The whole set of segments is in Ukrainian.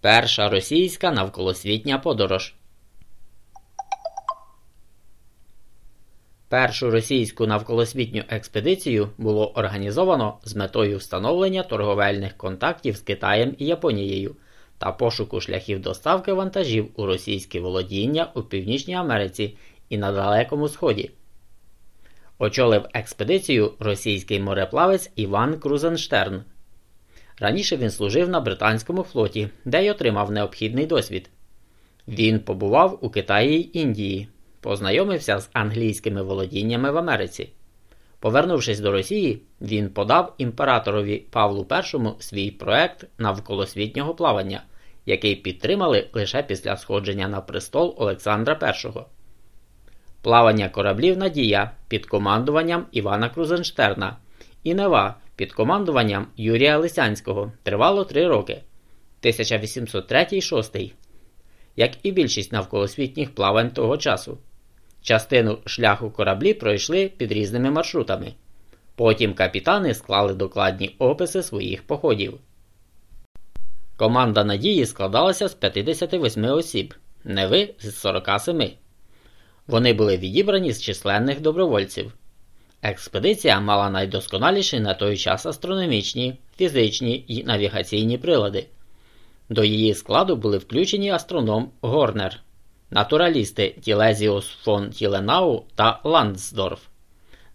Перша російська навколосвітня подорож. Першу російську навколосвітню експедицію було організовано з метою встановлення торговельних контактів з Китаєм і Японією та пошуку шляхів доставки вантажів у російські володіння у Північній Америці і на Далекому Сході. Очолив експедицію російський мореплавець Іван Крузенштерн. Раніше він служив на британському флоті, де й отримав необхідний досвід. Він побував у Китаї й Індії, познайомився з англійськими володіннями в Америці. Повернувшись до Росії, він подав імператорові Павлу І свій проект навколосвітнього плавання, який підтримали лише після сходження на престол Олександра І. Плавання кораблів Надія під командуванням Івана Крузенштерна і Нева під командуванням Юрія Лисянського тривало три роки 1803-6, як і більшість навколосвітніх плавань того часу. Частину шляху кораблі пройшли під різними маршрутами. Потім капітани склали докладні описи своїх походів. Команда Надії складалася з 58 осіб, Неви з 47. Вони були відібрані з численних добровольців. Експедиція мала найдосконаліші на той час астрономічні, фізичні і навігаційні прилади. До її складу були включені астроном Горнер, натуралісти Тілезіус фон Тіленау та Ландсдорф.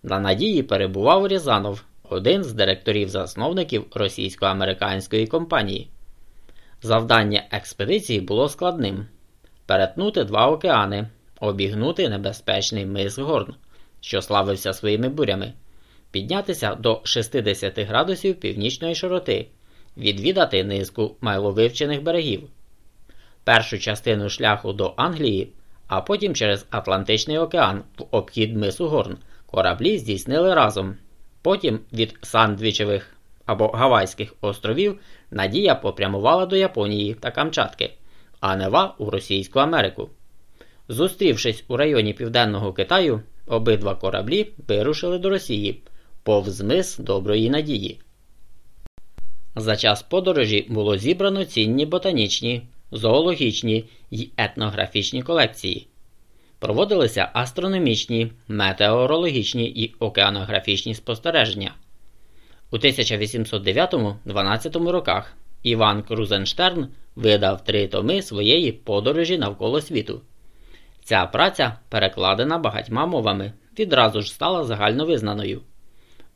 На надії перебував Рязанов, один з директорів-засновників російсько-американської компанії. Завдання експедиції було складним: перетнути два океани, обігнути небезпечний мис Горн що славився своїми бурями, піднятися до 60 градусів північної широти, відвідати низку майловивчених берегів, першу частину шляху до Англії, а потім через Атлантичний океан в обхід мису Горн кораблі здійснили разом. Потім від Сандвічевих або Гавайських островів Надія попрямувала до Японії та Камчатки, а Нева у Російську Америку. Зустрівшись у районі Південного Китаю, Обидва кораблі вирушили до Росії повз мис Доброї Надії. За час подорожі було зібрано цінні ботанічні, зоологічні й етнографічні колекції. Проводилися астрономічні, метеорологічні і океанографічні спостереження. У 1809-12 роках Іван Крузенштерн видав три томи своєї подорожі навколо світу. Ця праця, перекладена багатьма мовами, відразу ж стала загальновизнаною.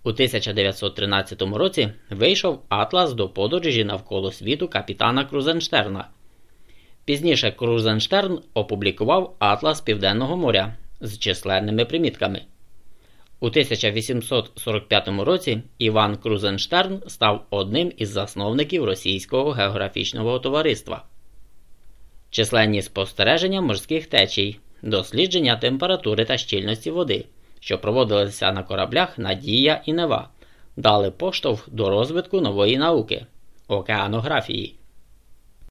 У 1913 році вийшов Атлас до подорожі навколо світу капітана Крузенштерна. Пізніше Крузенштерн опублікував Атлас Південного моря з численними примітками. У 1845 році Іван Крузенштерн став одним із засновників Російського географічного товариства численні спостереження морських течій, дослідження температури та щільності води, що проводилися на кораблях Надія і Нева, дали поштовх до розвитку нової науки океанографії.